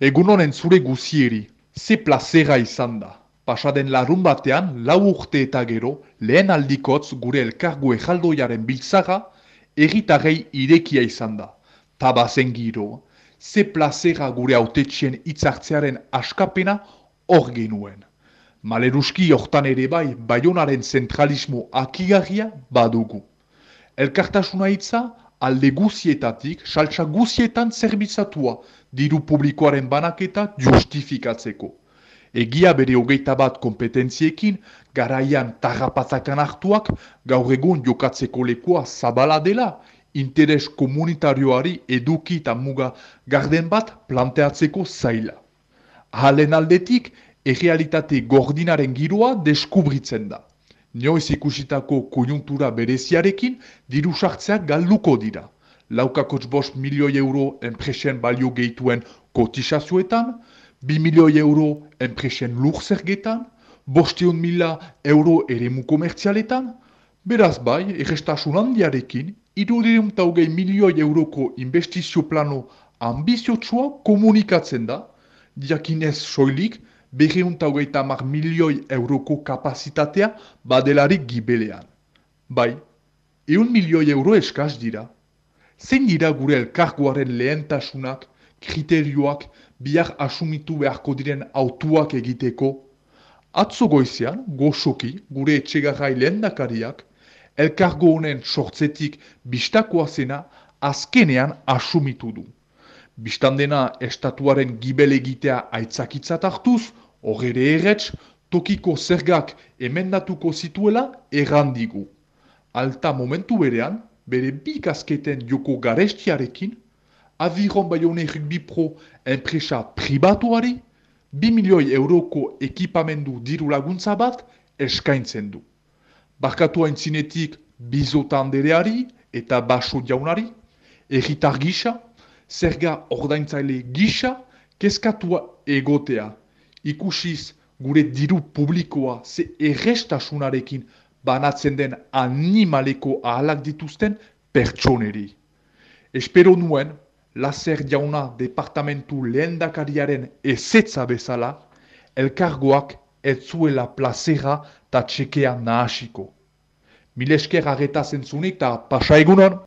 Egun honen zure guzieri, ze plazera izan da. Pasaden larun batean, lau urte eta gero, lehen aldikotz gure elkargu ejaldoiaren biltzaga, erritarrei irekia izan da. Tabazen giro, ze plazera gure autetxien itzartzearen askapena hor genuen. Maleruski hortan ere bai, baionaren zentralismo akigarria badugu. Elkartasuna hitza, alde guzietatik, saltsa guzietan zerbitzatua diru publikoaren banaketa justifikatzeko. Egia bere hogeita bat kompetentziekin, garaian tarrapatzakan hartuak, gaur egun jokatzeko lekoa zabala dela, interes komunitarioari eduki eta muga garden bat planteatzeko zaila. Halen aldetik, errealitate gordinaren giroa deskubritzen da. Nioiz ikusitako konjuntura bereziarekin diru sartzeak galduko dira. Laukakotz bost milioi euro enpresen balio gehituen kotizazioetan, bi milioi euro enpresen lur zergetan, bosteun mila euro eremu komertzialetan, beraz bai, errestasun handiarekin, irudirum taugei milioi euroko investizio plano ambiziotsua komunikatzen da, diakinez soilik, berreunta hogeita milioi euroko kapazitatea badelarik gibelean. Bai, eun milioi euro eskaz dira. Zein dira gure elkargoaren lehentasunak, kriterioak, bihar asumitu beharko diren autuak egiteko? Atzo goizean, goxoki, gure etxegarrai lehen dakariak, elkargo honen sortzetik bistakoa zena azkenean asumitu du. Bistandena estatuaren gibel egitea aitzakitzat hartuz, horre erretz, tokiko zergak emendatuko zituela errandigu. Alta momentu berean, bere bi kasketen joko garestiarekin, aviron baione rugby pro enpresa pribatuari, bi milioi euroko ekipamendu diru laguntza bat eskaintzen du. Barkatu haintzinetik bizotan dereari eta baso jaunari, erritar gisa, zerga ordaintzaile gisa, kezkatua egotea. Ikusiz gure diru publikoa ze errestasunarekin banatzen den animaleko ahalak dituzten pertsoneri. Espero nuen, lazer jauna departamentu lehendakariaren ezetza bezala, elkargoak ez zuela plazera eta txekea nahasiko. Milesker arreta zentzunik eta pasa egunon!